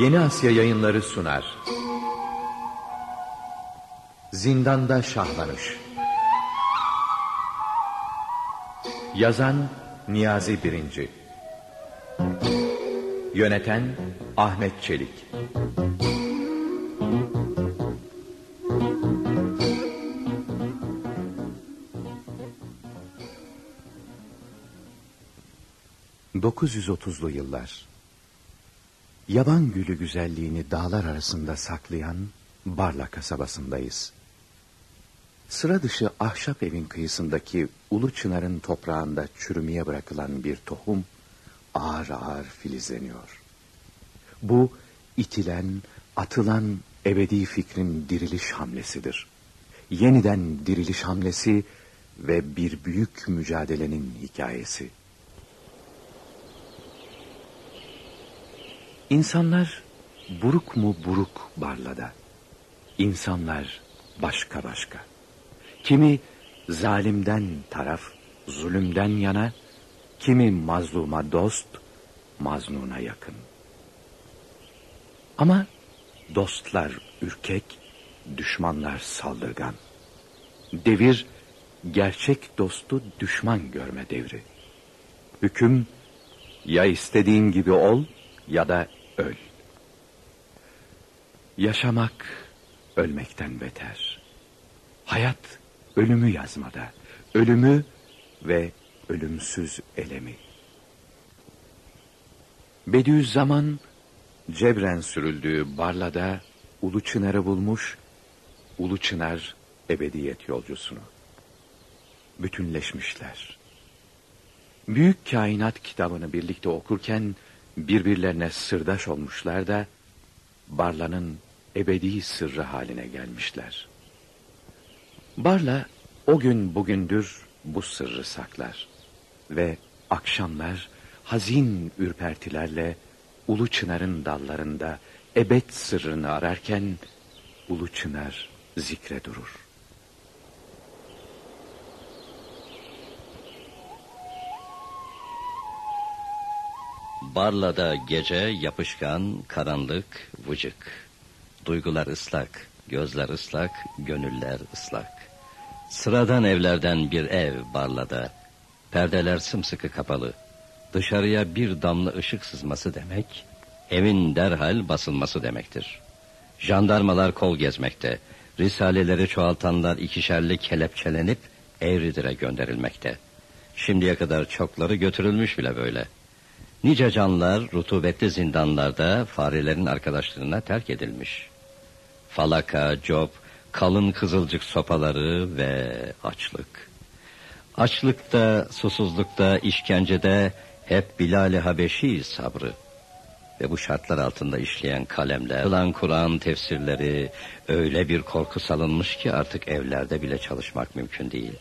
Yeni Asya Yayınları sunar. Zindanda Şahlanış. Yazan Niyazi Birinci. Yöneten Ahmet Çelik. ...930'lu yıllar... Yaban gülü güzelliğini dağlar arasında saklayan Barla kasabasındayız. Sıra dışı ahşap evin kıyısındaki Ulu Çınar'ın toprağında çürümeye bırakılan bir tohum ağır ağır filizleniyor. Bu itilen, atılan ebedi fikrin diriliş hamlesidir. Yeniden diriliş hamlesi ve bir büyük mücadelenin hikayesi. İnsanlar buruk mu buruk barlada. İnsanlar başka başka. Kimi zalimden taraf, zulümden yana, kimi mazluma dost, maznuna yakın. Ama dostlar ürkek, düşmanlar saldırgan. Devir, gerçek dostu düşman görme devri. Hüküm, ya istediğin gibi ol ya da öl. Yaşamak ölmekten beter. Hayat ölümü yazmada. Ölümü ve ölümsüz elemi. Bediüzzaman Cebren sürüldüğü Barla'da Ulu Çınar'ı bulmuş, Ulu Çınar ebediyet yolcusunu. Bütünleşmişler. Büyük Kainat kitabını birlikte okurken birbirlerine sırdaş olmuşlar da Barla'nın ebedi sırrı haline gelmişler. Barla o gün bugündür bu sırrı saklar ve akşamlar hazin ürpertilerle Ulu Çınar'ın dallarında ebed sırrını ararken Ulu Çınar zikre durur. Barla'da gece yapışkan, karanlık, vıcık. Duygular ıslak, gözler ıslak, gönüller ıslak. Sıradan evlerden bir ev Barla'da. Perdeler sımsıkı kapalı. Dışarıya bir damla ışık sızması demek, evin derhal basılması demektir. Jandarmalar kol gezmekte, risaleleri çoğaltanlar ikişerli kelepçelenip Evridir'e gönderilmekte. Şimdiye kadar çokları götürülmüş bile böyle.'' Nice canlar rutubetli zindanlarda farelerin arkadaşlığına terk edilmiş. Falaka, cop, kalın kızılcık sopaları ve açlık. Açlıkta, susuzlukta, işkencede hep Bilal-i Habeşi sabrı. Ve bu şartlar altında işleyen kalemler, Kılan Kur'an tefsirleri öyle bir korku salınmış ki artık evlerde bile çalışmak mümkün değil.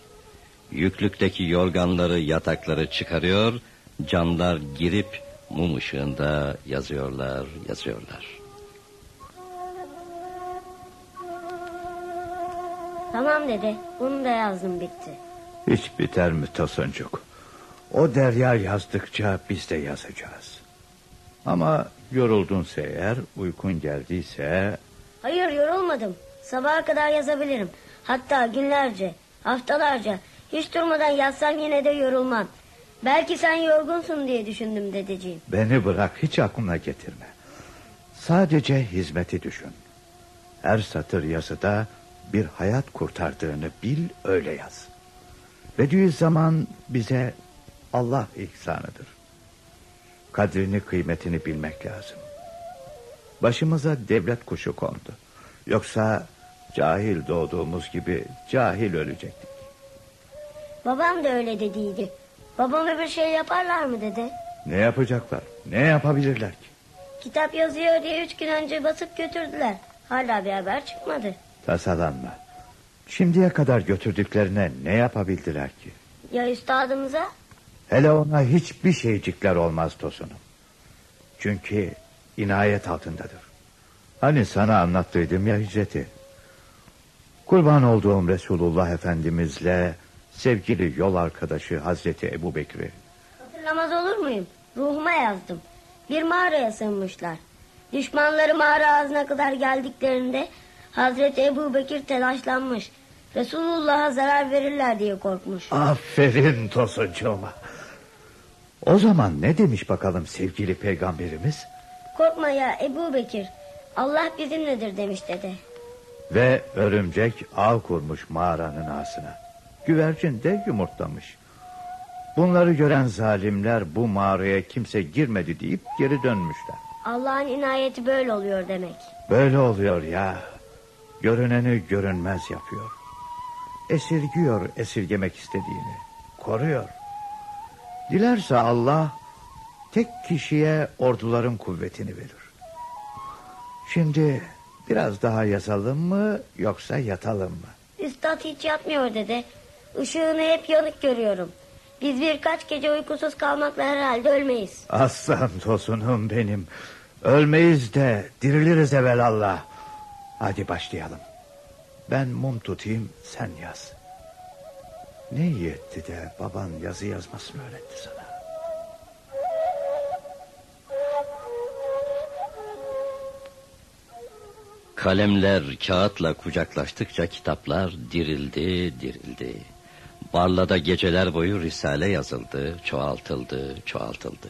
Yüklükteki yorganları, yatakları çıkarıyor Canlar girip mum ışığında yazıyorlar, yazıyorlar. Tamam dede, bunu da yazdım bitti. Hiç biter mi Tosuncuk? O derya yazdıkça biz de yazacağız. Ama yoruldunsa eğer, uykun geldiyse... Hayır yorulmadım. Sabaha kadar yazabilirim. Hatta günlerce, haftalarca. Hiç durmadan yazsam yine de yorulmam. Belki sen yorgunsun diye düşündüm dedeciğim. Beni bırak hiç aklına getirme. Sadece hizmeti düşün. Her satır yazıda bir hayat kurtardığını bil öyle yaz. Bediüzzaman bize Allah ihsanıdır. Kadrini kıymetini bilmek lazım. Başımıza devlet kuşu kondu. Yoksa cahil doğduğumuz gibi cahil ölecektik. Babam da öyle dediydi. Babama bir şey yaparlar mı dede? Ne yapacaklar? Ne yapabilirler ki? Kitap yazıyor diye üç gün önce basıp götürdüler. Hala bir haber çıkmadı. Tasalanma. Şimdiye kadar götürdüklerine ne yapabildiler ki? Ya üstadımıza? Hele ona hiçbir şeycikler olmaz Tosun'um. Çünkü inayet altındadır. Hani sana anlattıydım ya hicreti. Kurban olduğum Resulullah Efendimizle sevgili yol arkadaşı Hazreti Ebu Bekir'i. Hatırlamaz olur muyum? Ruhuma yazdım. Bir mağaraya sığınmışlar. Düşmanları mağara ağzına kadar geldiklerinde Hazreti Ebu Bekir telaşlanmış. Resulullah'a zarar verirler diye korkmuş. Aferin Tosuncuğuma. O zaman ne demiş bakalım sevgili peygamberimiz? Korkma ya Ebu Bekir. Allah bizimledir demiş dede. Ve örümcek ağ kurmuş mağaranın ağzına. Güvercin de yumurtlamış. Bunları gören zalimler bu mağaraya kimse girmedi deyip geri dönmüşler. Allah'ın inayeti böyle oluyor demek. Böyle oluyor ya. Görüneni görünmez yapıyor. Esirgiyor esirgemek istediğini. Koruyor. Dilerse Allah tek kişiye orduların kuvvetini verir. Şimdi biraz daha yazalım mı yoksa yatalım mı? Üstad hiç yatmıyor dede. Işığını hep yanık görüyorum. Biz birkaç gece uykusuz kalmakla herhalde ölmeyiz. Aslan tosunum benim. Ölmeyiz de diriliriz evelallah. Hadi başlayalım. Ben mum tutayım sen yaz. Ne iyi etti de baban yazı yazmasını öğretti sana. Kalemler kağıtla kucaklaştıkça kitaplar dirildi, dirildi. Barlada geceler boyu risale yazıldı, çoğaltıldı, çoğaltıldı.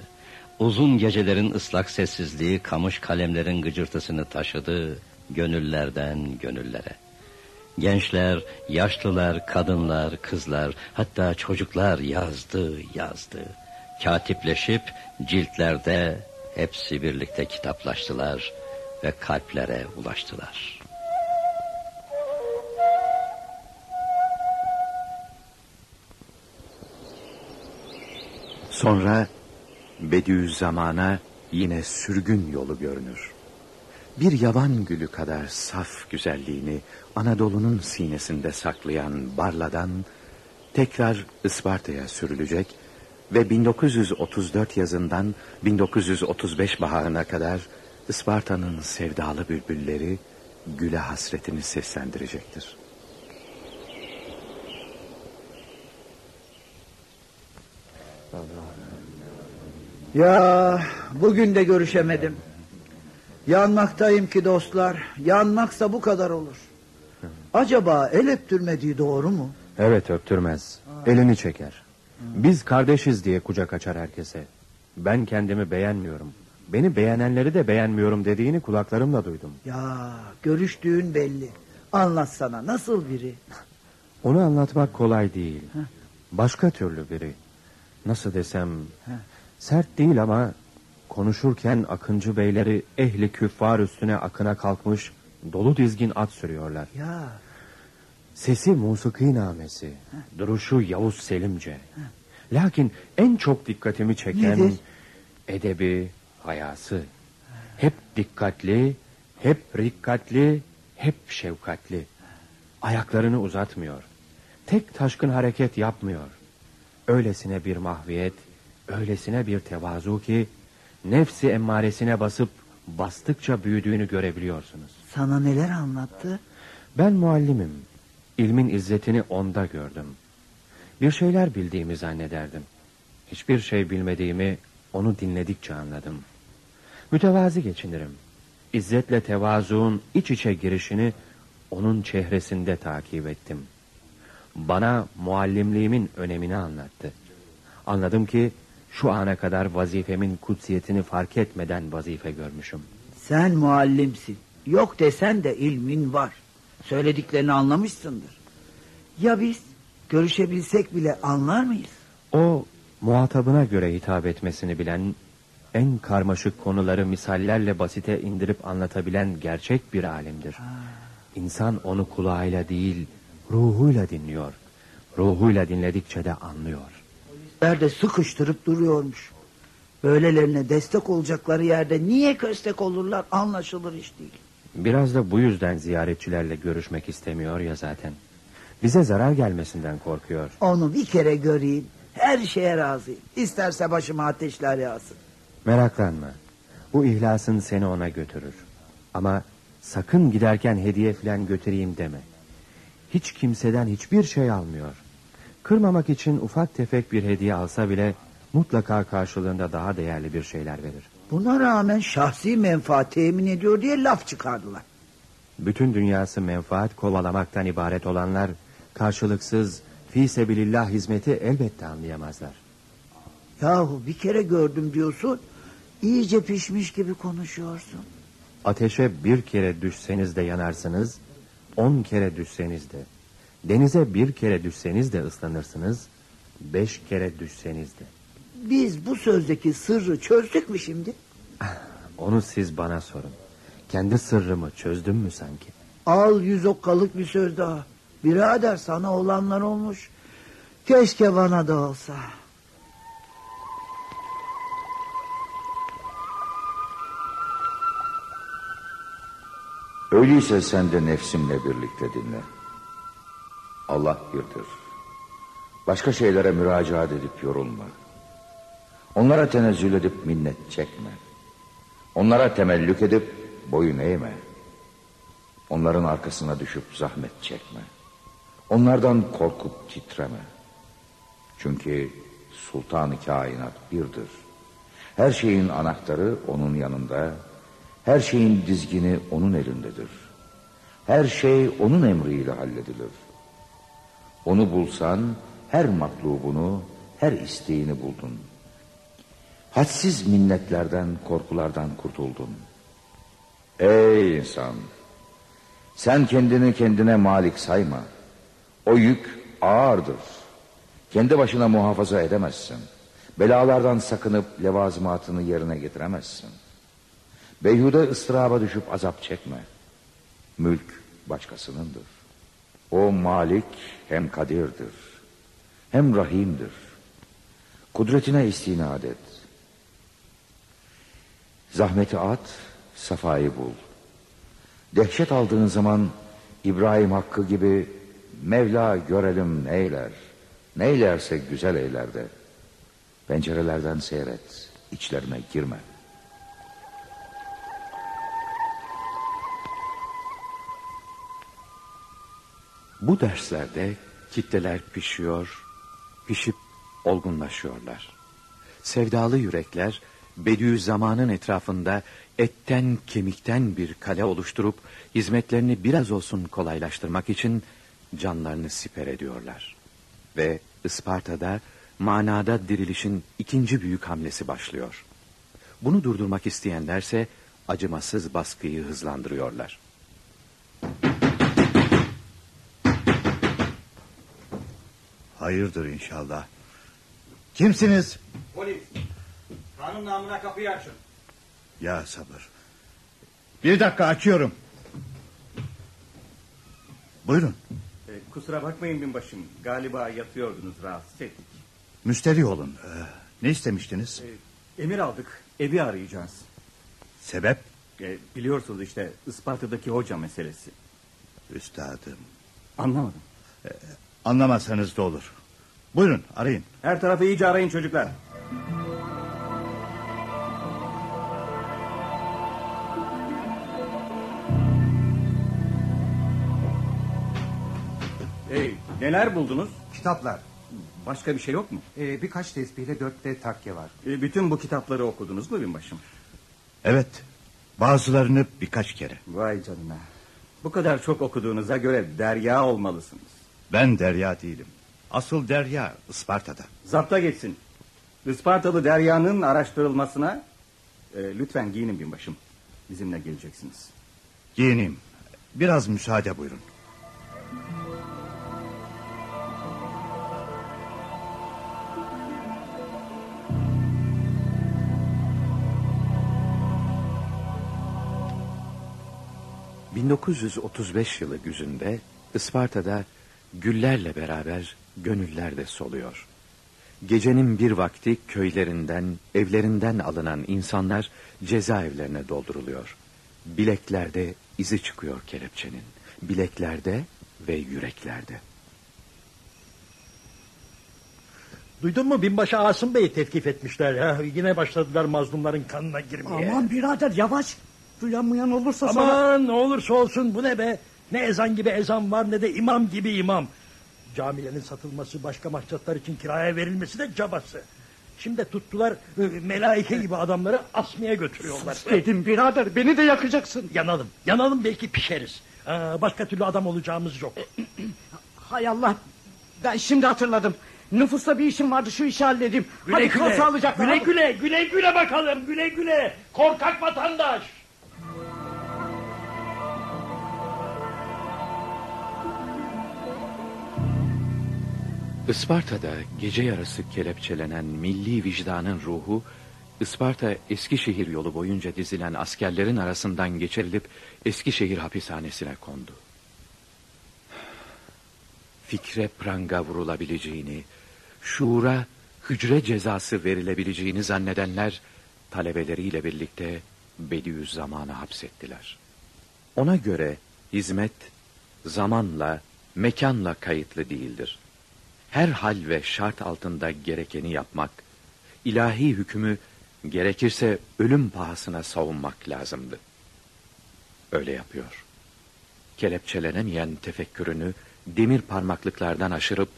Uzun gecelerin ıslak sessizliği kamış kalemlerin gıcırtısını taşıdı gönüllerden gönüllere. Gençler, yaşlılar, kadınlar, kızlar, hatta çocuklar yazdı, yazdı. Katipleşip ciltlerde hepsi birlikte kitaplaştılar ve kalplere ulaştılar. Sonra Bediüzzaman'a yine sürgün yolu görünür. Bir yaban gülü kadar saf güzelliğini Anadolu'nun sinesinde saklayan Barla'dan tekrar Isparta'ya sürülecek ve 1934 yazından 1935 baharına kadar Isparta'nın sevdalı bülbülleri güle hasretini seslendirecektir. Ya bugün de görüşemedim. Yanmaktayım ki dostlar. Yanmaksa bu kadar olur. Acaba el öptürmediği doğru mu? Evet öptürmez. Elini çeker. Biz kardeşiz diye kucak açar herkese. Ben kendimi beğenmiyorum. Beni beğenenleri de beğenmiyorum dediğini kulaklarımla duydum. Ya görüştüğün belli. Anlatsana nasıl biri? Onu anlatmak kolay değil. Başka türlü biri. Nasıl desem... Sert değil ama konuşurken akıncı beyleri ehli küffar üstüne akına kalkmış dolu dizgin at sürüyorlar. Ya Sesi musiki namesi, duruşu Yavuz Selimce. Lakin en çok dikkatimi çeken Nedir? edebi, hayası. Hep dikkatli, hep rikkatli, hep şefkatli. Ayaklarını uzatmıyor. Tek taşkın hareket yapmıyor. Öylesine bir mahviyet, öylesine bir tevazu ki nefsi emmaresine basıp bastıkça büyüdüğünü görebiliyorsunuz. sana neler anlattı? Ben muallimim. İlmin izzetini onda gördüm. Bir şeyler bildiğimi zannederdim. Hiçbir şey bilmediğimi onu dinledikçe anladım. Mütevazi geçinirim. İzzetle tevazuun iç içe girişini onun çehresinde takip ettim. Bana muallimliğimin önemini anlattı. Anladım ki şu ana kadar vazifemin kutsiyetini fark etmeden vazife görmüşüm. Sen muallimsin. Yok desen de ilmin var. Söylediklerini anlamışsındır. Ya biz görüşebilsek bile anlar mıyız? O muhatabına göre hitap etmesini bilen, en karmaşık konuları misallerle basite indirip anlatabilen gerçek bir alimdir. İnsan onu kulağıyla değil, ruhuyla dinliyor. Ruhuyla dinledikçe de anlıyor. Nerede sıkıştırıp duruyormuş. Böylelerine destek olacakları yerde niye köstek olurlar anlaşılır iş değil. Biraz da bu yüzden ziyaretçilerle görüşmek istemiyor ya zaten. Bize zarar gelmesinden korkuyor. Onu bir kere göreyim. Her şeye razıyım. İsterse başıma ateşler yağsın. Meraklanma. Bu ihlasın seni ona götürür. Ama sakın giderken hediye falan götüreyim deme. Hiç kimseden hiçbir şey almıyor. Kırmamak için ufak tefek bir hediye alsa bile mutlaka karşılığında daha değerli bir şeyler verir. Buna rağmen şahsi menfaat temin ediyor diye laf çıkardılar. Bütün dünyası menfaat kovalamaktan ibaret olanlar karşılıksız fi sebilillah hizmeti elbette anlayamazlar. Yahu bir kere gördüm diyorsun. iyice pişmiş gibi konuşuyorsun. Ateşe bir kere düşseniz de yanarsınız, on kere düşseniz de. Denize bir kere düşseniz de ıslanırsınız, beş kere düşseniz de. Biz bu sözdeki sırrı çözdük mü şimdi? Onu siz bana sorun. Kendi sırrımı çözdüm mü sanki? Al yüz okkalık bir söz daha. Birader sana olanlar olmuş. Keşke bana da olsa. Öyleyse sen de nefsimle birlikte dinle. Allah birdir. Başka şeylere müracaat edip yorulma. Onlara tenezzül edip minnet çekme. Onlara temellük edip boyun eğme. Onların arkasına düşüp zahmet çekme. Onlardan korkup titreme. Çünkü sultan-ı kainat birdir. Her şeyin anahtarı onun yanında, her şeyin dizgini onun elindedir. Her şey onun emriyle halledilir. Onu bulsan her matlubunu, her isteğini buldun. Hadsiz minnetlerden, korkulardan kurtuldun. Ey insan! Sen kendini kendine malik sayma. O yük ağırdır. Kendi başına muhafaza edemezsin. Belalardan sakınıp levazımatını yerine getiremezsin. Beyhude ıstıraba düşüp azap çekme. Mülk başkasınındır. O malik hem kadirdir. Hem rahimdir. Kudretine istinad et. Zahmeti at, safayı bul. Dehşet aldığın zaman İbrahim Hakkı gibi Mevla görelim neyler. Neylerse güzel eyler de. Pencerelerden seyret, içlerine girme. Bu derslerde kitleler pişiyor, pişip olgunlaşıyorlar. Sevdalı yürekler Bediüzzaman'ın etrafında etten kemikten bir kale oluşturup hizmetlerini biraz olsun kolaylaştırmak için canlarını siper ediyorlar. Ve Isparta'da manada dirilişin ikinci büyük hamlesi başlıyor. Bunu durdurmak isteyenlerse acımasız baskıyı hızlandırıyorlar. Hayırdır inşallah. Kimsiniz? Polis. Kanun namına kapıyı açın. Ya sabır. Bir dakika açıyorum. Buyurun. Ee, kusura bakmayın binbaşım. Galiba yatıyordunuz rahatsız ettik. Müsterih olun. Ee, ne istemiştiniz? Ee, emir aldık. Evi arayacağız. Sebep? Ee, biliyorsunuz işte Isparta'daki hoca meselesi. Üstadım. Anlamadım. Anlamasanız da olur. Buyurun arayın. Her tarafı iyice arayın çocuklar. Hey, neler buldunuz? Kitaplar. Başka bir şey yok mu? Ee, birkaç tesbihle dört de takke var. Ee, bütün bu kitapları okudunuz mu binbaşım? Evet. Bazılarını birkaç kere. Vay canına. Bu kadar çok okuduğunuza göre derya olmalısınız. Ben Derya değilim. Asıl Derya Isparta'da. Zapta geçsin. Ispartalı Derya'nın araştırılmasına... E, lütfen giyinin binbaşım. Bizimle geleceksiniz. Giyineyim. Biraz müsaade buyurun. ...1935 yılı güzünde Isparta'da güllerle beraber gönüller de soluyor. Gecenin bir vakti köylerinden, evlerinden alınan insanlar cezaevlerine dolduruluyor. Bileklerde izi çıkıyor kelepçenin. Bileklerde ve yüreklerde. Duydun mu binbaşı Asım Bey'i tevkif etmişler ya. Yine başladılar mazlumların kanına girmeye. Aman birader yavaş. Duyanmayan olursa Aman sana... ne olursa olsun bu ne be. Ne ezan gibi ezan var ne de imam gibi imam. Camilerin satılması başka maksatlar için kiraya verilmesi de cabası. Şimdi tuttular e, melaike gibi adamları asmaya götürüyorlar. Dedim birader beni de yakacaksın. Yanalım. Yanalım belki pişeriz. Aa, başka türlü adam olacağımız yok. Hay Allah. Ben şimdi hatırladım. Nüfusta bir işim vardı şu işi halledeyim. Güle Hadi güle. sağlıcakla. Güle güle. Güle güle bakalım. Güle güle. Korkak vatandaş. Isparta'da gece yarısı kelepçelenen milli vicdanın ruhu, Isparta Eskişehir yolu boyunca dizilen askerlerin arasından geçirilip Eskişehir hapishanesine kondu. Fikre pranga vurulabileceğini, şuura hücre cezası verilebileceğini zannedenler talebeleriyle birlikte Bediüzzaman'ı hapsettiler. Ona göre hizmet zamanla, mekanla kayıtlı değildir. Her hal ve şart altında gerekeni yapmak, ilahi hükmü gerekirse ölüm pahasına savunmak lazımdı. Öyle yapıyor. Kelepçelenemeyen tefekkürünü demir parmaklıklardan aşırıp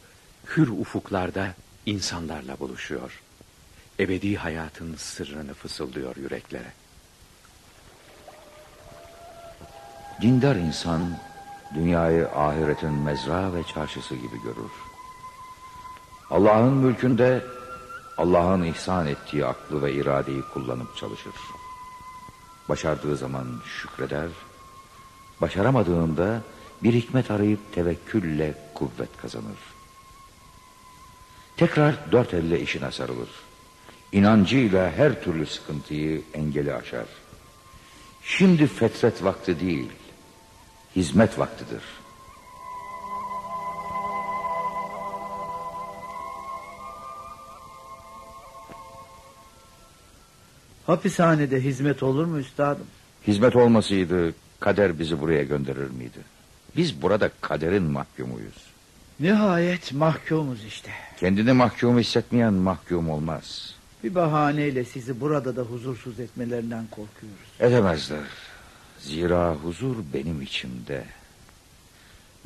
hür ufuklarda insanlarla buluşuyor. Ebedi hayatın sırrını fısıldıyor yüreklere. Dindar insan dünyayı ahiretin mezra ve çarşısı gibi görür. Allah'ın mülkünde Allah'ın ihsan ettiği aklı ve iradeyi kullanıp çalışır. Başardığı zaman şükreder, başaramadığında bir hikmet arayıp tevekkülle kuvvet kazanır. Tekrar dört elle işine sarılır. İnancıyla her türlü sıkıntıyı engeli aşar. Şimdi fetret vakti değil, hizmet vaktidir. Hapishanede hizmet olur mu üstadım? Hizmet olmasaydı kader bizi buraya gönderir miydi? Biz burada kaderin mahkumuyuz. Nihayet mahkumuz işte. Kendini mahkum hissetmeyen mahkum olmaz. Bir bahaneyle sizi burada da huzursuz etmelerinden korkuyoruz. Edemezler. Zira huzur benim içimde.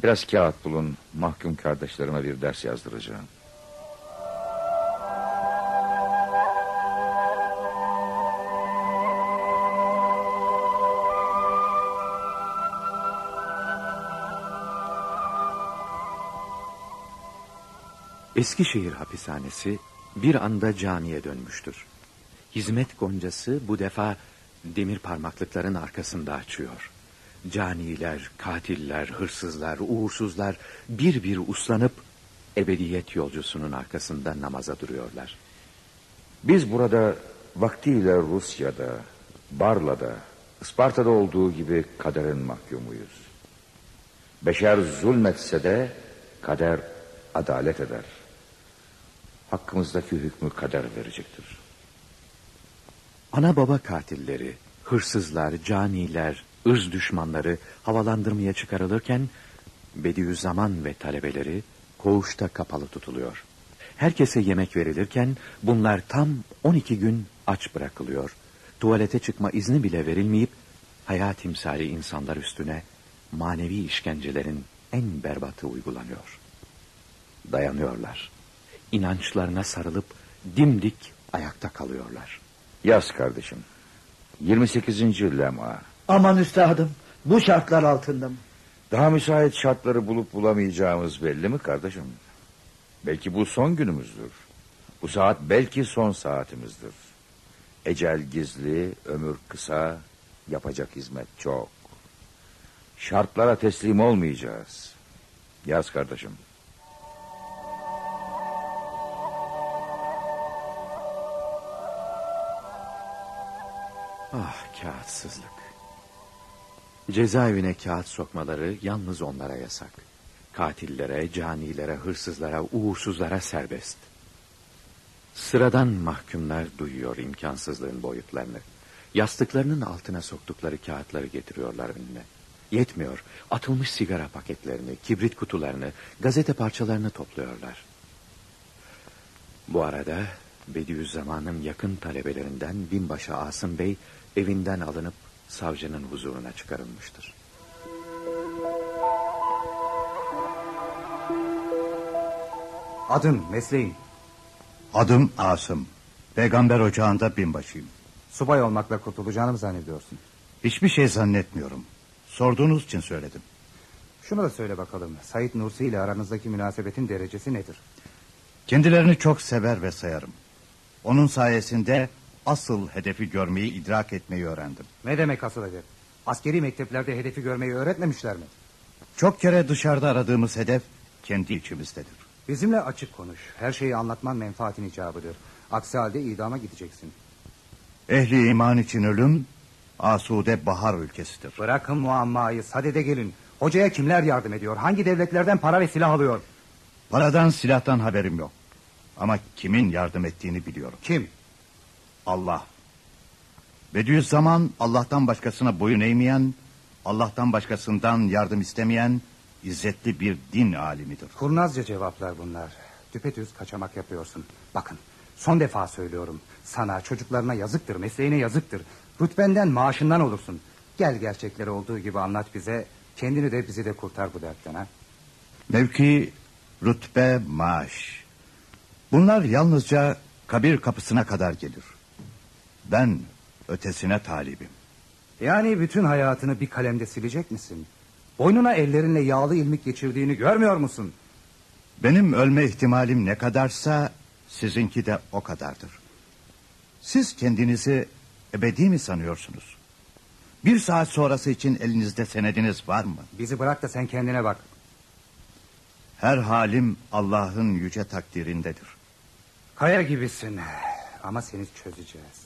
Biraz kağıt bulun. Mahkum kardeşlerime bir ders yazdıracağım. Eskişehir hapishanesi bir anda camiye dönmüştür. Hizmet goncası bu defa demir parmaklıkların arkasında açıyor. Caniler, katiller, hırsızlar, uğursuzlar bir bir uslanıp ebediyet yolcusunun arkasında namaza duruyorlar. Biz burada vaktiyle Rusya'da, Barla'da, Isparta'da olduğu gibi kaderin mahkumuyuz. Beşer zulmetse de kader adalet eder. Hakkımızdaki hükmü kader verecektir. Ana baba katilleri, hırsızlar, caniler, ırz düşmanları havalandırmaya çıkarılırken Bediüzzaman ve talebeleri koğuşta kapalı tutuluyor. Herkese yemek verilirken bunlar tam 12 gün aç bırakılıyor. Tuvalete çıkma izni bile verilmeyip hayat timsali insanlar üstüne manevi işkencelerin en berbatı uygulanıyor. Dayanıyorlar. İnançlarına sarılıp dimdik ayakta kalıyorlar. Yaz kardeşim. 28. lema. Aman üstadım bu şartlar altında mı? Daha müsait şartları bulup bulamayacağımız belli mi kardeşim? Belki bu son günümüzdür. Bu saat belki son saatimizdir. Ecel gizli, ömür kısa, yapacak hizmet çok. Şartlara teslim olmayacağız. Yaz kardeşim. Ah kağıtsızlık. Cezaevine kağıt sokmaları yalnız onlara yasak. Katillere, canilere, hırsızlara, uğursuzlara serbest. Sıradan mahkumlar duyuyor imkansızlığın boyutlarını. Yastıklarının altına soktukları kağıtları getiriyorlar önüne. Yetmiyor. Atılmış sigara paketlerini, kibrit kutularını, gazete parçalarını topluyorlar. Bu arada Bediüzzaman'ın yakın talebelerinden binbaşı Asım Bey evinden alınıp savcının huzuruna çıkarılmıştır. Adın, mesleğin. Adım Asım. Peygamber ocağında binbaşıyım. Subay olmakla kurtulacağını mı zannediyorsun? Hiçbir şey zannetmiyorum. Sorduğunuz için söyledim. Şunu da söyle bakalım. Sayit Nursi ile aranızdaki münasebetin derecesi nedir? Kendilerini çok sever ve sayarım. Onun sayesinde asıl hedefi görmeyi, idrak etmeyi öğrendim. Ne demek asıl hedef? Askeri mekteplerde hedefi görmeyi öğretmemişler mi? Çok kere dışarıda aradığımız hedef kendi içimizdedir. Bizimle açık konuş. Her şeyi anlatman menfaatin icabıdır. Aksi halde idama gideceksin. Ehli iman için ölüm, asude bahar ülkesidir. Bırakın muammayı, sadede gelin. Hocaya kimler yardım ediyor? Hangi devletlerden para ve silah alıyor? Paradan silahtan haberim yok. Ama kimin yardım ettiğini biliyorum. Kim? Allah. Bediüzzaman Allah'tan başkasına boyun eğmeyen, Allah'tan başkasından yardım istemeyen izzetli bir din alimidir. Kurnazca cevaplar bunlar. Düpedüz kaçamak yapıyorsun. Bakın son defa söylüyorum. Sana çocuklarına yazıktır, mesleğine yazıktır. Rütbenden maaşından olursun. Gel gerçekleri olduğu gibi anlat bize. Kendini de bizi de kurtar bu dertten ha. Mevki, rütbe, maaş. Bunlar yalnızca kabir kapısına kadar gelir. Ben ötesine talibim. Yani bütün hayatını bir kalemde silecek misin? Boynuna ellerinle yağlı ilmik geçirdiğini görmüyor musun? Benim ölme ihtimalim ne kadarsa sizinki de o kadardır. Siz kendinizi ebedi mi sanıyorsunuz? Bir saat sonrası için elinizde senediniz var mı? Bizi bırak da sen kendine bak. Her halim Allah'ın yüce takdirindedir. Kaya gibisin ama seni çözeceğiz.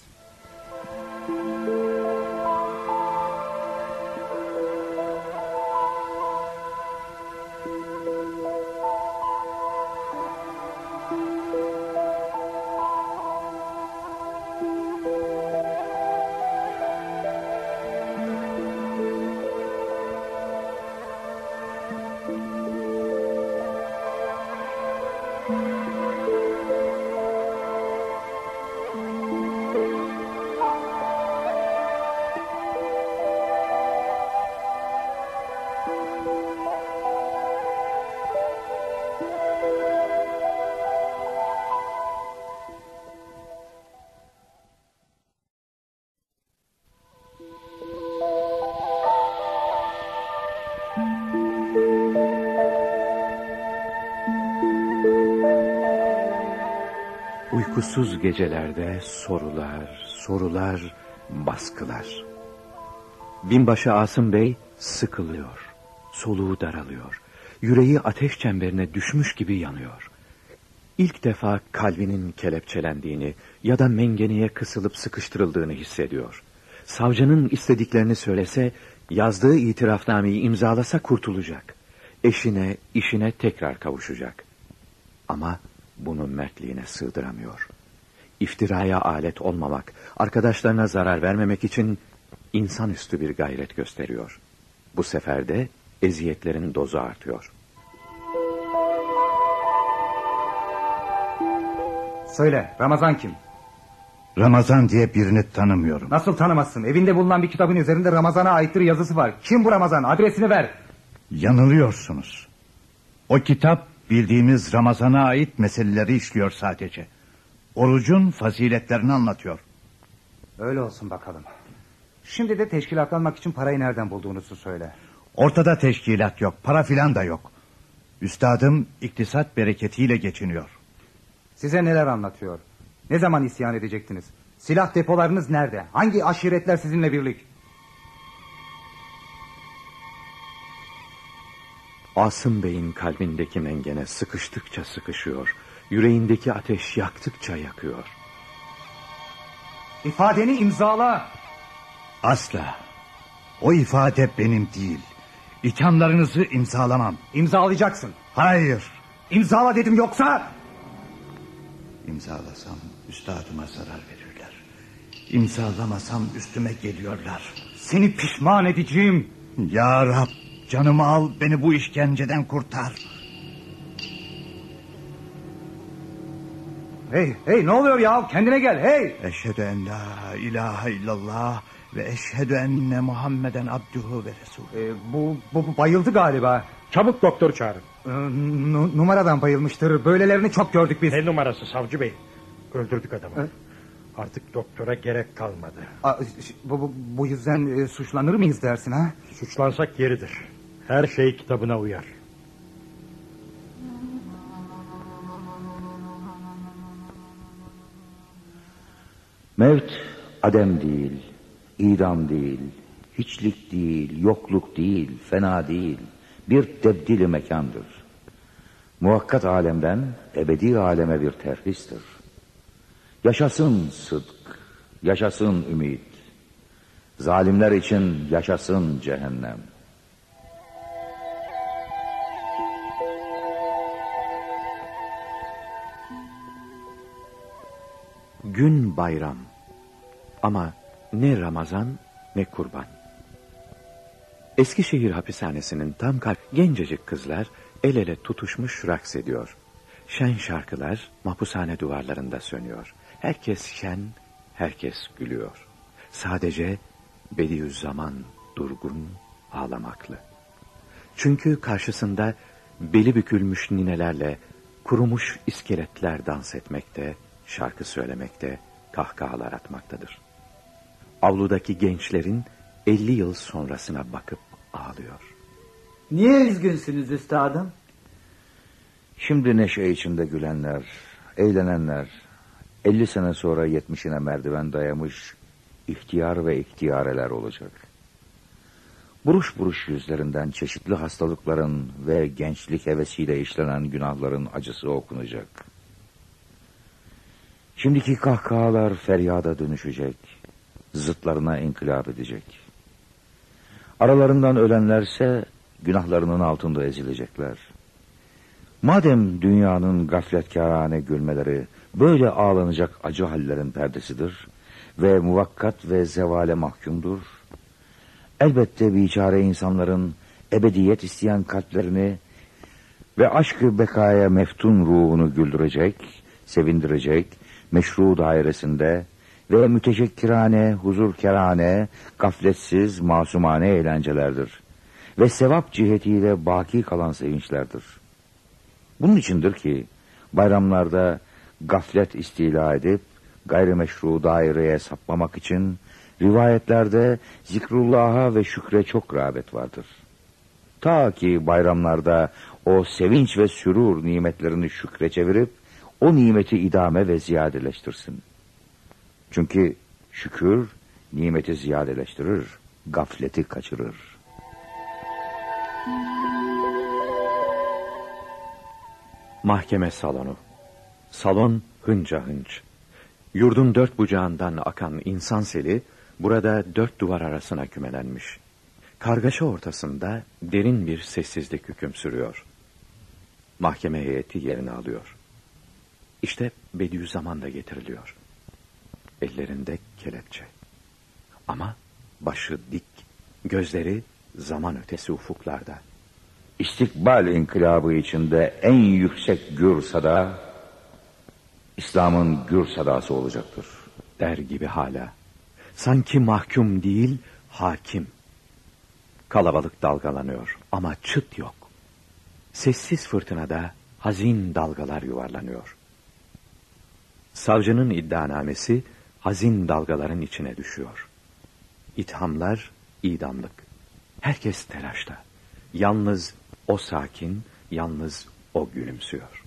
Uykusuz gecelerde sorular, sorular, baskılar. Binbaşı Asım Bey sıkılıyor, soluğu daralıyor. Yüreği ateş çemberine düşmüş gibi yanıyor. İlk defa kalbinin kelepçelendiğini ya da mengeneye kısılıp sıkıştırıldığını hissediyor. Savcının istediklerini söylese, yazdığı itirafnameyi imzalasa kurtulacak. Eşine, işine tekrar kavuşacak. Ama bunu mertliğine sığdıramıyor. İftiraya alet olmamak, arkadaşlarına zarar vermemek için insanüstü bir gayret gösteriyor. Bu sefer de eziyetlerin dozu artıyor. Söyle Ramazan kim? Ramazan diye birini tanımıyorum. Nasıl tanımazsın? Evinde bulunan bir kitabın üzerinde Ramazan'a aittir yazısı var. Kim bu Ramazan? Adresini ver. Yanılıyorsunuz. O kitap bildiğimiz Ramazan'a ait meseleleri işliyor sadece. Orucun faziletlerini anlatıyor. Öyle olsun bakalım. Şimdi de teşkilatlanmak için parayı nereden bulduğunuzu söyle. Ortada teşkilat yok, para filan da yok. Üstadım iktisat bereketiyle geçiniyor. Size neler anlatıyor? Ne zaman isyan edecektiniz? Silah depolarınız nerede? Hangi aşiretler sizinle birlik? Asım Bey'in kalbindeki mengene sıkıştıkça sıkışıyor. Yüreğindeki ateş yaktıkça yakıyor. İfadeni imzala. Asla. O ifade benim değil. İthamlarınızı imzalamam. İmzalayacaksın. Hayır. İmzala dedim yoksa... İmzalasam üstadıma zarar verirler. İmzalamasam üstüme geliyorlar. Seni pişman edeceğim. Ya Rab canımı al beni bu işkenceden kurtar. Hey hey ne oluyor ya kendine gel hey. Eşhedü en la ilahe illallah ve eşhedü enne Muhammeden abduhu ve resul. Ee, bu, bu, bu bayıldı galiba. Çabuk doktor çağırın. Ee, nu- numaradan bayılmıştır. Böylelerini çok gördük biz. Ne numarası savcı bey? Öldürdük adamı. Artık doktora gerek kalmadı. Aa, bu, bu, bu yüzden e, suçlanır mıyız dersin ha? Suçlansak yeridir. Her şey kitabına uyar. Mevt adem değil, idam değil, hiçlik değil, yokluk değil, fena değil. Bir tebdili mekandır. Muhakkat alemden ebedi aleme bir terhistir. Yaşasın sıdk, yaşasın ümit. Zalimler için yaşasın cehennem. Gün bayram. Ama ne Ramazan ne kurban. Eskişehir hapishanesinin tam kalp gencecik kızlar el ele tutuşmuş raks ediyor. Şen şarkılar mahpushane duvarlarında sönüyor. Herkes şen, herkes gülüyor. Sadece Bediüzzaman durgun, ağlamaklı. Çünkü karşısında beli bükülmüş ninelerle kurumuş iskeletler dans etmekte, şarkı söylemekte, kahkahalar atmaktadır. Avludaki gençlerin 50 yıl sonrasına bakıp ağlıyor. Niye üzgünsünüz üstadım? Şimdi neşe içinde gülenler, eğlenenler, 50 sene sonra yetmişine merdiven dayamış ihtiyar ve ihtiyareler olacak. Buruş buruş yüzlerinden çeşitli hastalıkların ve gençlik hevesiyle işlenen günahların acısı okunacak. Şimdiki kahkahalar feryada dönüşecek, zıtlarına inkılap edecek. Aralarından ölenlerse günahlarının altında ezilecekler. Madem dünyanın gafletkârane gülmeleri böyle ağlanacak acı hallerin perdesidir ve muvakkat ve zevale mahkumdur, elbette biçare insanların ebediyet isteyen kalplerini ve aşkı bekaya meftun ruhunu güldürecek, sevindirecek, meşru dairesinde ve müteşekkirane, huzurkerane, gafletsiz, masumane eğlencelerdir. Ve sevap cihetiyle baki kalan sevinçlerdir. Bunun içindir ki bayramlarda gaflet istila edip gayrimeşru daireye sapmamak için rivayetlerde zikrullah'a ve şükre çok rağbet vardır. Ta ki bayramlarda o sevinç ve sürur nimetlerini şükre çevirip o nimeti idame ve ziyadeleştirsin. Çünkü şükür nimeti ziyadeleştirir, gafleti kaçırır. Mahkeme salonu. Salon hınca hınç. Yurdun dört bucağından akan insan seli burada dört duvar arasına kümelenmiş. Kargaşa ortasında derin bir sessizlik hüküm sürüyor. Mahkeme heyeti yerini alıyor. İşte Bediüzzaman da getiriliyor. Ellerinde kelepçe. Ama başı dik, gözleri zaman ötesi ufuklarda. İstikbal inkılabı içinde en yüksek gür sada İslam'ın gür sadası olacaktır. Der gibi hala. Sanki mahkum değil, hakim. Kalabalık dalgalanıyor ama çıt yok. Sessiz fırtınada hazin dalgalar yuvarlanıyor. Savcının iddianamesi hazin dalgaların içine düşüyor. İthamlar idamlık. Herkes telaşta. Yalnız o sakin, yalnız o gülümsüyor.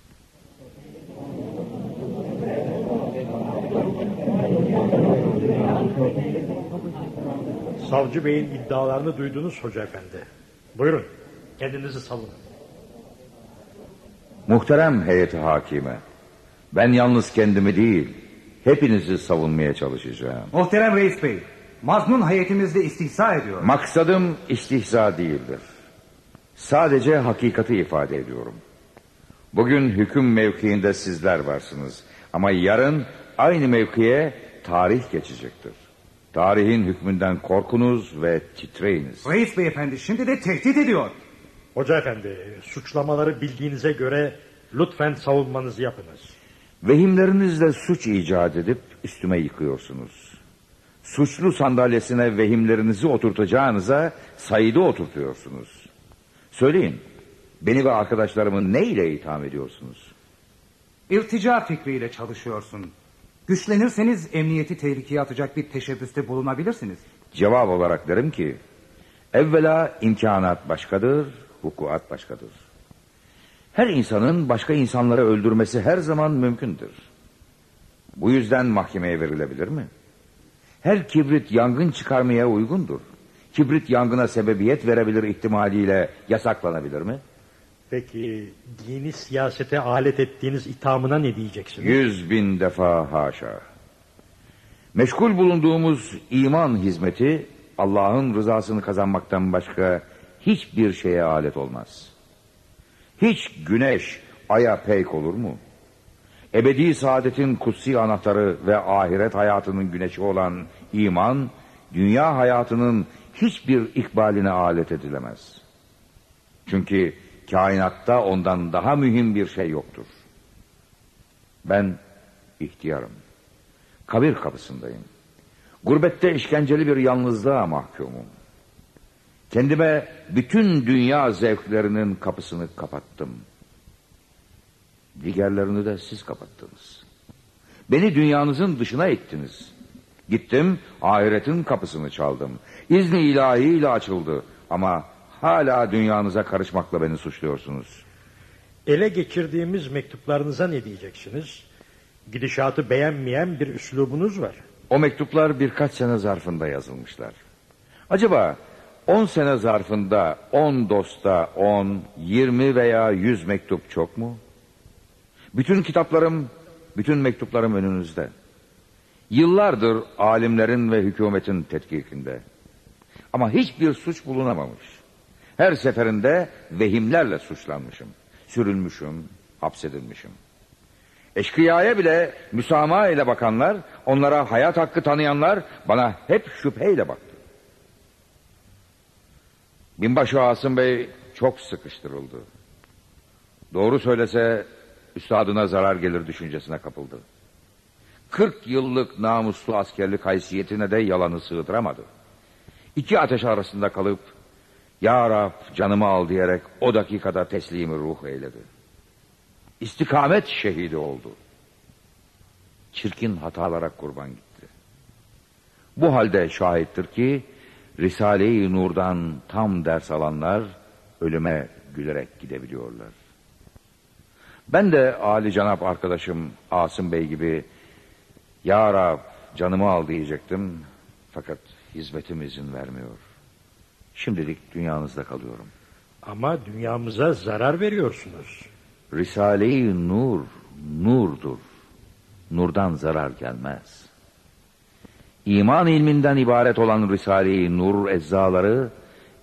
Savcı beyin iddialarını duydunuz hoca efendi. Buyurun kendinizi savunun. Muhterem heyeti hakime, ben yalnız kendimi değil, hepinizi savunmaya çalışacağım. Muhterem reis bey, mazlum heyetimizde istihza ediyor. Maksadım istihza değildir. Sadece hakikati ifade ediyorum. Bugün hüküm mevkiinde sizler varsınız. Ama yarın aynı mevkiye tarih geçecektir. Tarihin hükmünden korkunuz ve titreyiniz. Reis beyefendi şimdi de tehdit ediyor. Hoca efendi suçlamaları bildiğinize göre lütfen savunmanızı yapınız. Vehimlerinizle suç icat edip üstüme yıkıyorsunuz. Suçlu sandalyesine vehimlerinizi oturtacağınıza sayıda oturtuyorsunuz. Söyleyin, beni ve arkadaşlarımı ne ile itham ediyorsunuz? İrtica fikriyle çalışıyorsun. Güçlenirseniz emniyeti tehlikeye atacak bir teşebbüste bulunabilirsiniz. Cevap olarak derim ki evvela imkanat başkadır, hukuat başkadır. Her insanın başka insanları öldürmesi her zaman mümkündür. Bu yüzden mahkemeye verilebilir mi? Her kibrit yangın çıkarmaya uygundur. Kibrit yangına sebebiyet verebilir ihtimaliyle yasaklanabilir mi? Peki dini siyasete alet ettiğiniz ithamına ne diyeceksiniz? Yüz bin defa haşa. Meşgul bulunduğumuz iman hizmeti Allah'ın rızasını kazanmaktan başka hiçbir şeye alet olmaz. Hiç güneş aya peyk olur mu? Ebedi saadetin kutsi anahtarı ve ahiret hayatının güneşi olan iman, dünya hayatının hiçbir ikbaline alet edilemez. Çünkü kainatta ondan daha mühim bir şey yoktur. Ben ihtiyarım. Kabir kapısındayım. Gurbette işkenceli bir yalnızlığa mahkumum. Kendime bütün dünya zevklerinin kapısını kapattım. Diğerlerini de siz kapattınız. Beni dünyanızın dışına ittiniz. Gittim ahiretin kapısını çaldım. İzni ilahiyle açıldı ama hala dünyanıza karışmakla beni suçluyorsunuz. Ele geçirdiğimiz mektuplarınıza ne diyeceksiniz? Gidişatı beğenmeyen bir üslubunuz var. O mektuplar birkaç sene zarfında yazılmışlar. Acaba 10 sene zarfında 10 dosta 10, 20 veya 100 mektup çok mu? Bütün kitaplarım, bütün mektuplarım önünüzde. Yıllardır alimlerin ve hükümetin tetkikinde. Ama hiçbir suç bulunamamış. Her seferinde vehimlerle suçlanmışım. Sürülmüşüm, hapsedilmişim. Eşkıyaya bile müsamaha ile bakanlar, onlara hayat hakkı tanıyanlar bana hep şüpheyle baktı. Binbaşı Asım Bey çok sıkıştırıldı. Doğru söylese üstadına zarar gelir düşüncesine kapıldı. 40 yıllık namuslu askerlik haysiyetine de yalanı sığdıramadı. İki ateş arasında kalıp Ya Rab canımı al diyerek o dakikada teslimi ruh eyledi. İstikamet şehidi oldu. Çirkin hatalara kurban gitti. Bu halde şahittir ki Risale-i Nur'dan tam ders alanlar ölüme gülerek gidebiliyorlar. Ben de Ali Canap arkadaşım Asım Bey gibi Ya Rab canımı al diyecektim. Fakat hizmetim izin vermiyor. Şimdilik dünyanızda kalıyorum. Ama dünyamıza zarar veriyorsunuz. Risale-i Nur, nurdur. Nurdan zarar gelmez. İman ilminden ibaret olan Risale-i Nur eczaları,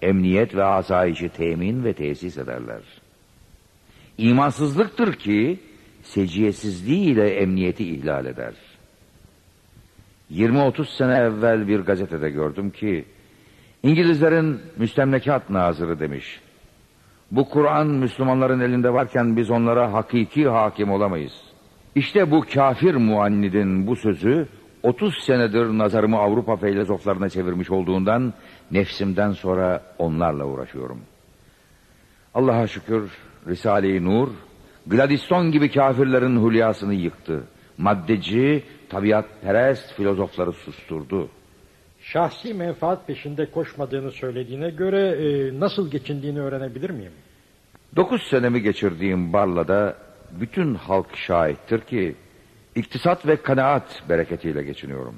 emniyet ve asayişi temin ve tesis ederler. İmansızlıktır ki, seciyesizliği ile emniyeti ihlal eder. 20-30 sene evvel bir gazetede gördüm ki, İngilizlerin müstemlekat nazırı demiş. Bu Kur'an Müslümanların elinde varken biz onlara hakiki hakim olamayız. İşte bu kafir muannidin bu sözü 30 senedir nazarımı Avrupa filozoflarına çevirmiş olduğundan nefsimden sonra onlarla uğraşıyorum. Allah'a şükür Risale-i Nur Gladiston gibi kafirlerin hülyasını yıktı. Maddeci, tabiatperest filozofları susturdu. Şahsi menfaat peşinde koşmadığını söylediğine göre e, nasıl geçindiğini öğrenebilir miyim? Dokuz senemi geçirdiğim Barla'da bütün halk şahittir ki iktisat ve kanaat bereketiyle geçiniyorum.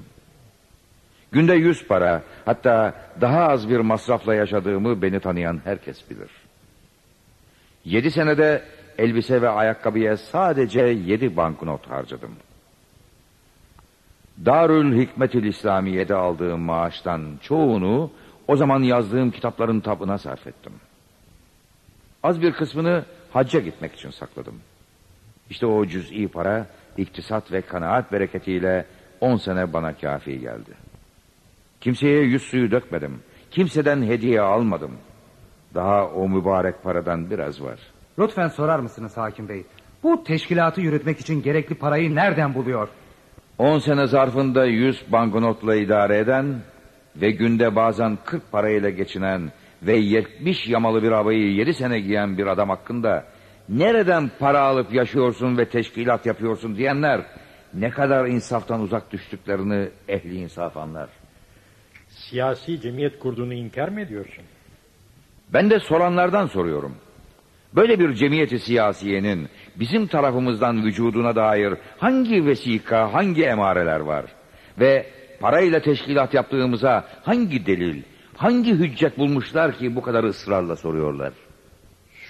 Günde yüz para hatta daha az bir masrafla yaşadığımı beni tanıyan herkes bilir. Yedi senede elbise ve ayakkabıya sadece yedi banknot harcadım. Darül Hikmetül İslamiye'de aldığım maaştan çoğunu o zaman yazdığım kitapların tabına sarf ettim. Az bir kısmını hacca gitmek için sakladım. İşte o cüz'i para iktisat ve kanaat bereketiyle on sene bana kafi geldi. Kimseye yüz suyu dökmedim. Kimseden hediye almadım. Daha o mübarek paradan biraz var. Lütfen sorar mısınız hakim bey? Bu teşkilatı yürütmek için gerekli parayı nereden buluyor? On sene zarfında yüz banknotla idare eden ve günde bazen kırk parayla geçinen ve yetmiş yamalı bir abayı yedi sene giyen bir adam hakkında nereden para alıp yaşıyorsun ve teşkilat yapıyorsun diyenler ne kadar insaftan uzak düştüklerini ehli insaf anlar. Siyasi cemiyet kurduğunu inkar mı ediyorsun? Ben de soranlardan soruyorum. Böyle bir cemiyeti siyasiyenin bizim tarafımızdan vücuduna dair hangi vesika, hangi emareler var? Ve parayla teşkilat yaptığımıza hangi delil, hangi hüccet bulmuşlar ki bu kadar ısrarla soruyorlar?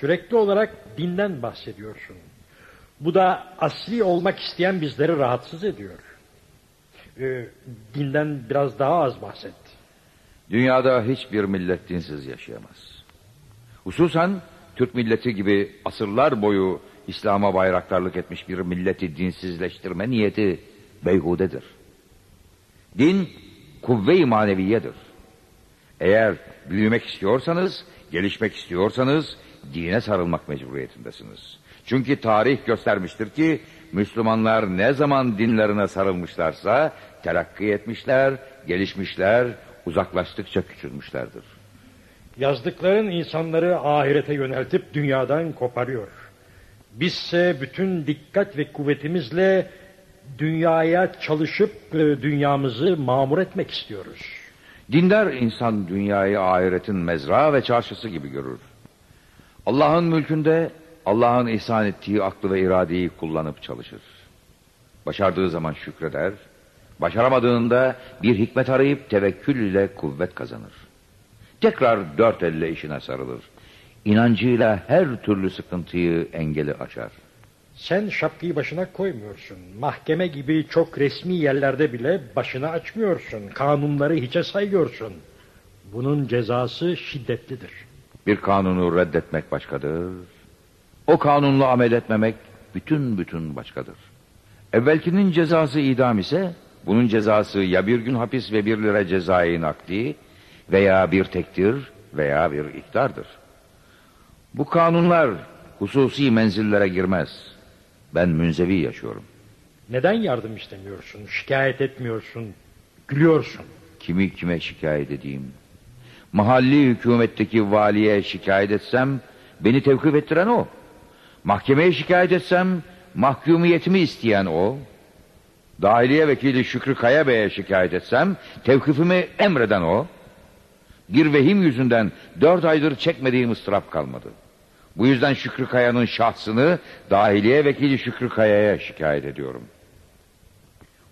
Sürekli olarak dinden bahsediyorsun. Bu da asli olmak isteyen bizleri rahatsız ediyor. Ee, dinden biraz daha az bahset. Dünyada hiçbir millet dinsiz yaşayamaz. Hususan Türk milleti gibi asırlar boyu İslam'a bayraktarlık etmiş bir milleti dinsizleştirme niyeti beyhudedir. Din kuvve-i maneviyedir. Eğer büyümek istiyorsanız, gelişmek istiyorsanız dine sarılmak mecburiyetindesiniz. Çünkü tarih göstermiştir ki Müslümanlar ne zaman dinlerine sarılmışlarsa terakki etmişler, gelişmişler, uzaklaştıkça küçülmüşlerdir. Yazdıkların insanları ahirete yöneltip dünyadan koparıyor. Bizse bütün dikkat ve kuvvetimizle dünyaya çalışıp e, dünyamızı mamur etmek istiyoruz. Dindar insan dünyayı ahiretin mezra ve çarşısı gibi görür. Allah'ın mülkünde Allah'ın ihsan ettiği aklı ve iradeyi kullanıp çalışır. Başardığı zaman şükreder, başaramadığında bir hikmet arayıp tevekkül ile kuvvet kazanır. Tekrar dört elle işine sarılır. İnancıyla her türlü sıkıntıyı engeli aşar. Sen şapkayı başına koymuyorsun. Mahkeme gibi çok resmi yerlerde bile başını açmıyorsun. Kanunları hiçe sayıyorsun. Bunun cezası şiddetlidir. Bir kanunu reddetmek başkadır. O kanunla amel etmemek bütün bütün başkadır. Evvelkinin cezası idam ise bunun cezası ya bir gün hapis ve bir lira cezai nakdi veya bir tektir veya bir iktardır. Bu kanunlar hususi menzillere girmez. Ben münzevi yaşıyorum. Neden yardım istemiyorsun? Şikayet etmiyorsun. Gülüyorsun. Kimi kime şikayet edeyim? Mahalli hükümetteki valiye şikayet etsem beni tevkif ettiren o. Mahkemeye şikayet etsem mahkumiyetimi isteyen o. Dahiliye vekili Şükrü Kaya Bey'e şikayet etsem tevkifimi emreden o. Bir vehim yüzünden dört aydır çekmediğim ıstırap kalmadı. Bu yüzden Şükrü Kaya'nın şahsını dahiliye vekili Şükrü Kaya'ya şikayet ediyorum.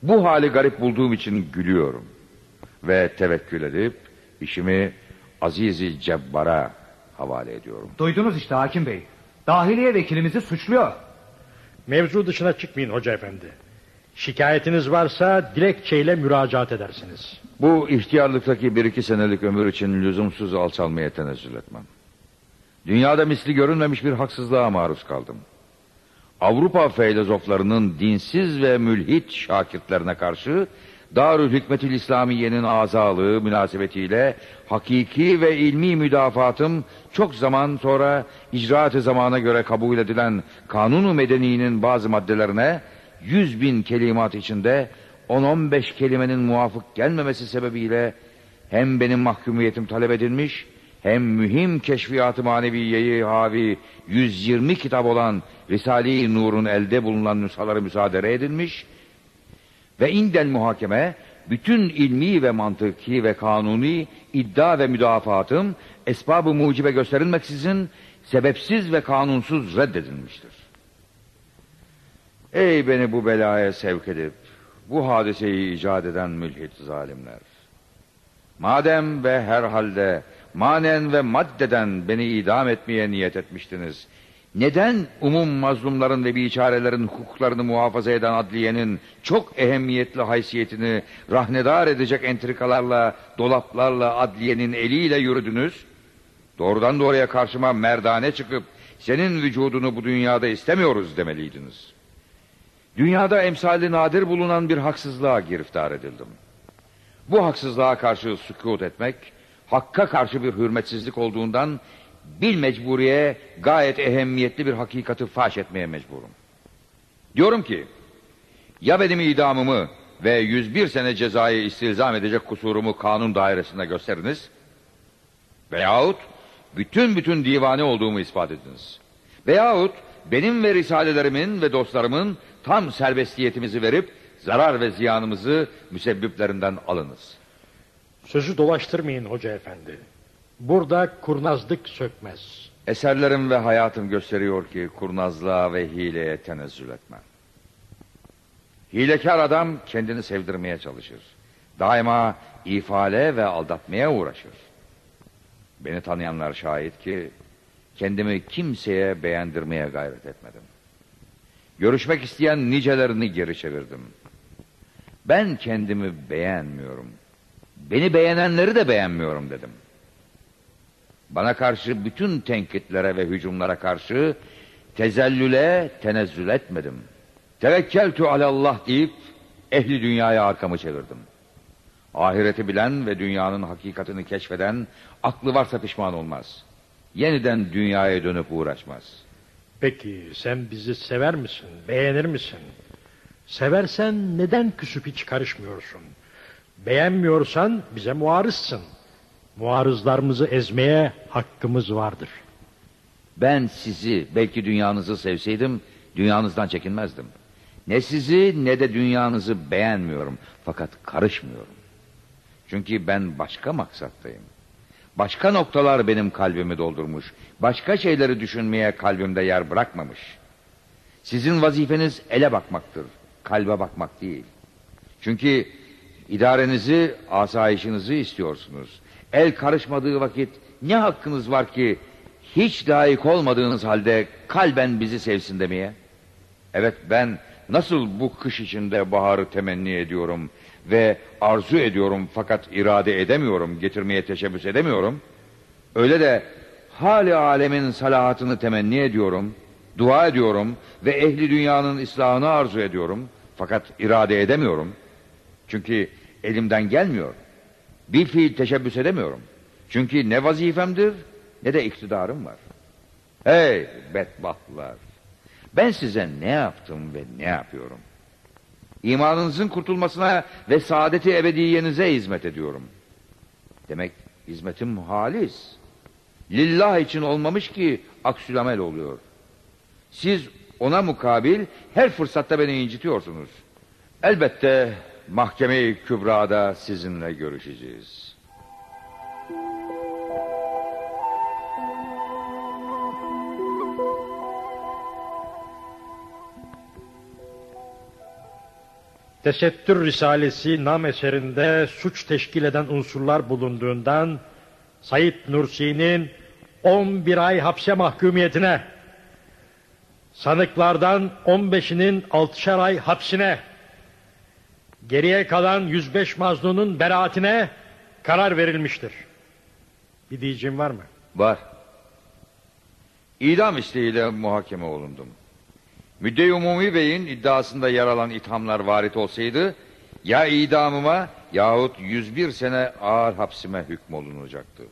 Bu hali garip bulduğum için gülüyorum. Ve tevekkül edip işimi Azizi Cebbar'a havale ediyorum. Duydunuz işte hakim bey. Dahiliye vekilimizi suçluyor. Mevzu dışına çıkmayın hoca efendi. Şikayetiniz varsa dilekçeyle müracaat edersiniz. Bu ihtiyarlıktaki bir iki senelik ömür için lüzumsuz alçalmaya tenezzül etmem. Dünyada misli görünmemiş bir haksızlığa maruz kaldım. Avrupa filozoflarının dinsiz ve mülhit şakirtlerine karşı Darül Hikmetül İslamiye'nin azalığı münasebetiyle hakiki ve ilmi müdafatım çok zaman sonra icraat-ı zamana göre kabul edilen kanunu medeninin bazı maddelerine yüz bin kelimat içinde 10-15 kelimenin muvafık gelmemesi sebebiyle hem benim mahkumiyetim talep edilmiş hem mühim keşfiyat-ı maneviyeyi havi 120 kitap olan Risale-i Nur'un elde bulunan nüshaları müsaade edilmiş ve indel muhakeme bütün ilmi ve mantıki ve kanuni iddia ve müdafaatım esbab-ı mucibe gösterilmeksizin sebepsiz ve kanunsuz reddedilmiştir. Ey beni bu belaya sevk edip bu hadiseyi icat eden mülhit zalimler. Madem ve herhalde manen ve maddeden beni idam etmeye niyet etmiştiniz. Neden umum mazlumların ve biçarelerin hukuklarını muhafaza eden adliyenin çok ehemmiyetli haysiyetini rahnedar edecek entrikalarla, dolaplarla adliyenin eliyle yürüdünüz? Doğrudan doğruya karşıma merdane çıkıp senin vücudunu bu dünyada istemiyoruz demeliydiniz. Dünyada emsali nadir bulunan bir haksızlığa giriftar edildim. Bu haksızlığa karşı sükut etmek, hakka karşı bir hürmetsizlik olduğundan bil mecburiye gayet ehemmiyetli bir hakikati faş etmeye mecburum. Diyorum ki ya benim idamımı ve 101 sene cezayı istilzam edecek kusurumu kanun dairesinde gösteriniz veyahut bütün bütün divane olduğumu ispat ediniz. Veyahut benim ve risalelerimin ve dostlarımın tam serbestiyetimizi verip zarar ve ziyanımızı müsebbiplerinden alınız. Sözü dolaştırmayın hoca efendi. Burada kurnazlık sökmez. Eserlerim ve hayatım gösteriyor ki kurnazlığa ve hileye tenezzül etmem. Hilekar adam kendini sevdirmeye çalışır. Daima ifale ve aldatmaya uğraşır. Beni tanıyanlar şahit ki kendimi kimseye beğendirmeye gayret etmedim. Görüşmek isteyen nicelerini geri çevirdim. Ben kendimi beğenmiyorum. Beni beğenenleri de beğenmiyorum dedim. Bana karşı bütün tenkitlere ve hücumlara karşı tezellüle tenezzül etmedim. Tevekkeltü alallah deyip ehli dünyaya arkamı çevirdim. Ahireti bilen ve dünyanın hakikatini keşfeden aklı varsa pişman olmaz. Yeniden dünyaya dönüp uğraşmaz. Peki sen bizi sever misin? Beğenir misin? Seversen neden küsüp hiç karışmıyorsun? Beğenmiyorsan bize muarızsın. Muarızlarımızı ezmeye hakkımız vardır. Ben sizi belki dünyanızı sevseydim dünyanızdan çekinmezdim. Ne sizi ne de dünyanızı beğenmiyorum fakat karışmıyorum. Çünkü ben başka maksattayım. Başka noktalar benim kalbimi doldurmuş. Başka şeyleri düşünmeye kalbimde yer bırakmamış. Sizin vazifeniz ele bakmaktır. Kalbe bakmak değil. Çünkü idarenizi, asayişinizi istiyorsunuz. El karışmadığı vakit ne hakkınız var ki hiç layık olmadığınız halde kalben bizi sevsin demeye? Evet ben nasıl bu kış içinde baharı temenni ediyorum ve arzu ediyorum fakat irade edemiyorum, getirmeye teşebbüs edemiyorum. Öyle de hali alemin salahatını temenni ediyorum, dua ediyorum ve ehli dünyanın ıslahını arzu ediyorum fakat irade edemiyorum. Çünkü elimden gelmiyor. Bir fiil teşebbüs edemiyorum. Çünkü ne vazifemdir ne de iktidarım var. Hey bedbahtlar! Ben size ne yaptım ve ne yapıyorum? İmanınızın kurtulmasına ve saadeti ebediyenize hizmet ediyorum. Demek hizmetim halis. Lillah için olmamış ki aksülamel oluyor. Siz ona mukabil her fırsatta beni incitiyorsunuz. Elbette mahkeme-i kübrada sizinle görüşeceğiz. Tesettür Risalesi nam eserinde suç teşkil eden unsurlar bulunduğundan Said Nursi'nin 11 ay hapse mahkumiyetine, sanıklardan 15'inin 6'şar ay hapsine, geriye kalan 105 mazlunun beraatine karar verilmiştir. Bir diyeceğim var mı? Var. İdam isteğiyle muhakeme olundum. Müdde-i Umumi Bey'in iddiasında yer alan ithamlar varit olsaydı... ...ya idamıma yahut 101 sene ağır hapsime hükmolunacaktı.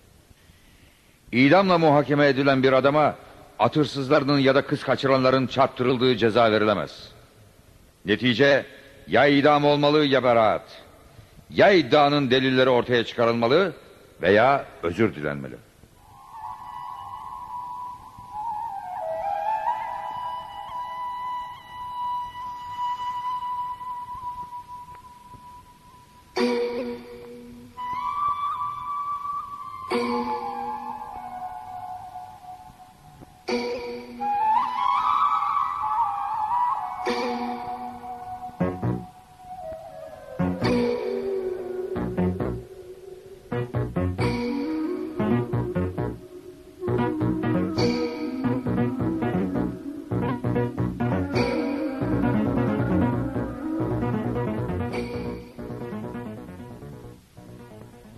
İdamla muhakeme edilen bir adama... ...atırsızlarının ya da kız kaçıranların çarptırıldığı ceza verilemez. Netice ya idam olmalı ya beraat. Ya iddianın delilleri ortaya çıkarılmalı veya özür dilenmeli.